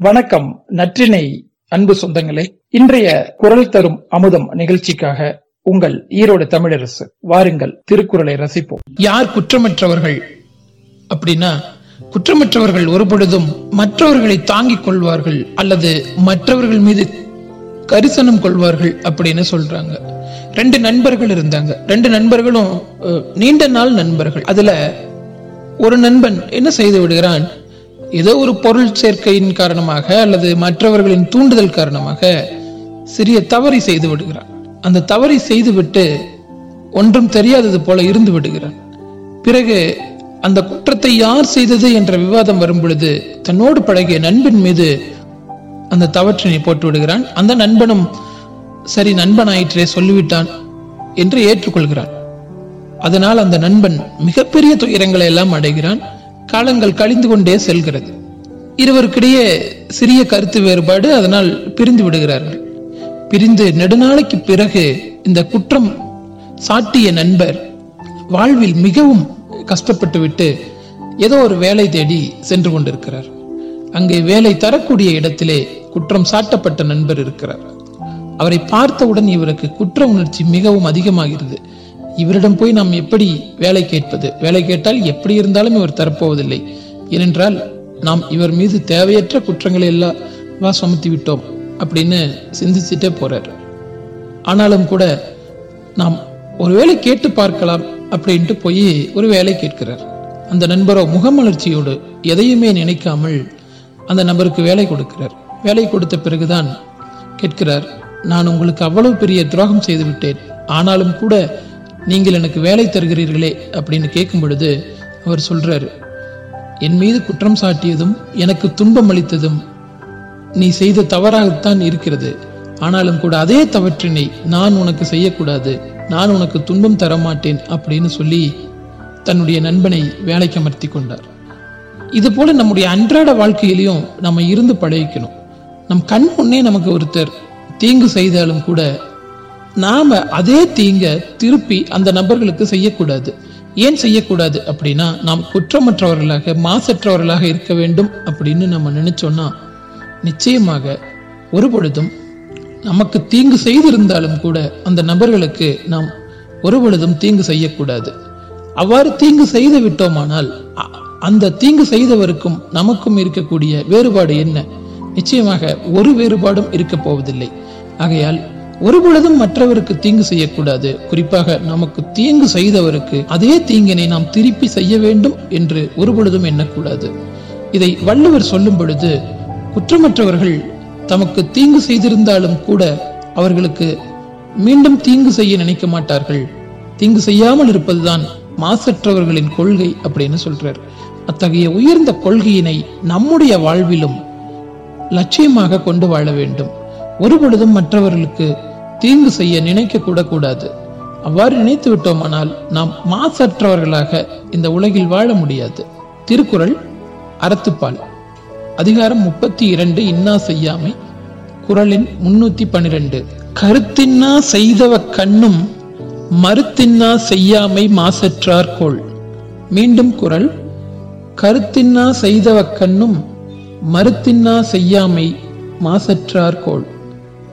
வணக்கம் நற்றினை அன்பு சொந்தங்களே. இன்றைய குரல் தரும் அமுதம் நிகழ்ச்சிக்காக உங்கள் ஈரோடு தமிழரசு வாருங்கள் திருக்குறளை ரசிப்போம். யார் குற்றமற்றவர்கள் அப்படின்னா குற்றமற்றவர்கள் ஒருபொழுதும் மற்றவர்களை தாங்கிக் கொள்வார்கள் அல்லது மற்றவர்கள் மீது கரிசனம் கொள்வார்கள் அப்படின்னு சொல்றாங்க. ரெண்டு நண்பர்கள் இருந்தாங்க. ரெண்டு நண்பர்களும் அஹ், நீண்ட நாள் நண்பர்கள். அதுல ஒரு நண்பன் என்ன செய்து விடுகிறான்? ஏதோ ஒரு பொருள் சேர்க்கையின் காரணமாக அல்லது மற்றவர்களின் தூண்டுதல் காரணமாக சிறிய தவறை செய்து விடுகிறான். அந்த தவறை செய்துவிட்டு ஒன்றும் தெரியாதது போல இருந்து விடுகிறான். பிறகு அந்த குற்றத்தை யார் செய்தது என்ற விவாதம் வரும் பொழுது தன்னோடு பழகிய நண்பன் மீது அந்த தவற்றினை போட்டு விடுகிறான். அந்த நண்பனும் சரி நண்பன் ஆயிற்றே சொல்லிவிட்டான் என்று ஏற்றுக்கொள்கிறான். அதனால் அந்த நண்பன் மிகப்பெரிய துயரங்களை எல்லாம் அடைகிறான். காலங்கள் கழிந்து கொண்டே செல்கிறது. இருவருக்கிடையே சிறிய கருத்து வேறுபாடு அதனால் பிரிந்து விடுகிறார்கள். பிரிந்து நெடுநாளைக்கு பிறகு இந்த குற்றம் சாட்டிய நண்பர் வாழ்வில் மிகவும் கஷ்டப்பட்டுவிட்டு ஏதோ ஒரு வேலை தேடி சென்று கொண்டிருக்கிறார். அங்கே வேலை தரக்கூடிய இடத்திலே குற்றம் சாட்டப்பட்ட நண்பர் இருக்கிறார். அவரை பார்த்தவுடன் இவருக்கு குற்ற உணர்ச்சி மிகவும் அதிகமாகிறது. இவரிடம் போய் நாம் எப்படி வேலை கேட்பது? வேலை கேட்டால் எப்படி இருந்தாலும் இவர் தரப்போவதில்லை. ஏனென்றால் நாம் இவர் மீது தேவையற்ற குற்றங்களை எல்லாம் சுமத்தி விட்டோம் அப்படின்னு சிந்திச்சுட்டே போறார். ஆனாலும் கூட நாம் ஒரு வேலை கேட்டு பார்க்கலாம் அப்படின்ட்டு போய் ஒரு வேலை கேட்கிறார். அந்த நண்பரோ முகமலர்ச்சியோடு எதையுமே நினைக்காமல் அந்த நபருக்கு வேலை கொடுக்கிறார். வேலை கொடுத்த பிறகுதான் கேட்கிறார் நான் உங்களுக்கு அவ்வளவு பெரிய துரோகம் செய்து விட்டேன். ஆனாலும் கூட நீங்கள் எனக்கு வேலை தருகிறீர்களே அப்படின்னு கேட்கும் பொழுது அவர் சொல்றாரு என் மீது குற்றம் சாட்டியதும் எனக்கு துன்பம் அளித்ததும் நீ செய்த தவறாகத்தான் இருக்கிறது. ஆனாலும் கூட அதே தவற்றினை நான் உனக்கு செய்யக்கூடாது. நான் உனக்கு துன்பம் தரமாட்டேன் அப்படின்னு சொல்லி தன்னுடைய நண்பனை வேலைக்கு அமர்த்தி கொண்டார். இது போல நம்முடைய அன்றாட வாழ்க்கையிலையும் நம்ம இருந்து பழகிக்கணும். நம் கண் முன்னே நமக்கு ஒருத்தர் தீங்கு செய்தாலும் கூட நாம அதே தீங்க திருப்பி அந்த நபர்களுக்கு செய்யக்கூடாது. ஏன் செய்யக்கூடாது அப்படின்னா நாம் குற்றமற்றவர்களாக மாசற்றவர்களாக இருக்க வேண்டும் அப்படின்னு நம்ம நினைச்சோம்னா நிச்சயமாக ஒரு பொழுதும் நமக்கு தீங்கு செய்திருந்தாலும் கூட அந்த நபர்களுக்கு நாம் ஒரு பொழுதும் தீங்கு செய்யக்கூடாது. அவ்வாறு தீங்கு செய்து விட்டோமானால் அந்த தீங்கு செய்தவருக்கும் நமக்கும் இருக்கக்கூடிய வேறுபாடு என்ன? நிச்சயமாக ஒரு வேறுபாடும் இருக்க போவதில்லை. ஆகையால் ஒரு பொழுதும் மற்றவருக்கு தீங்கு செய்யக்கூடாது. குறிப்பாக நமக்கு தீங்கு செய்தவருக்கு அதே தீங்கினை நாம் திருப்பி செய்ய வேண்டும் என்று ஒரு பொழுதும் எண்ணக்கூடாது. இதை வள்ளுவர் சொல்லும் பொழுது குற்றமற்றவர்கள் தமக்கு தீங்கு செய்திருந்தாலும் கூட அவர்களுக்கு மீண்டும் தீங்கு செய்ய நினைக்க மாட்டார்கள். தீங்கு செய்யாமல் இருப்பதுதான் மாசற்றவர்களின் கொள்கை அப்படின்னு சொல்றார். அத்தகைய உயர்ந்த கொள்கையினை நம்முடைய வாழ்விலும் லட்சியமாக கொண்டு வாழ வேண்டும். ஒரு பொழுதும் மற்றவர்களுக்கு தீங்கு செய்ய நினைக்க கூட கூடாது. அவ்வாறு நினைத்து விட்டோமானால் நாம் மாசற்றவர்களாக இந்த உலகில் வாழ முடியாது. திருக்குறள் அறத்துப்பால். அதிகாரம் முப்பத்தி இரண்டு இன்னா செய்யாமை. குறளின் முன்னூத்தி பனிரெண்டு கருத்தின்னா செய்தவ கண்ணும் மறுத்தின்னா செய்யாமை மாசற்றார் கோள். மீண்டும் குரல் கருத்தின்னா செய்தவ கண்ணும் மறுத்தின்னா செய்யாமை மாசற்றார் கோள்.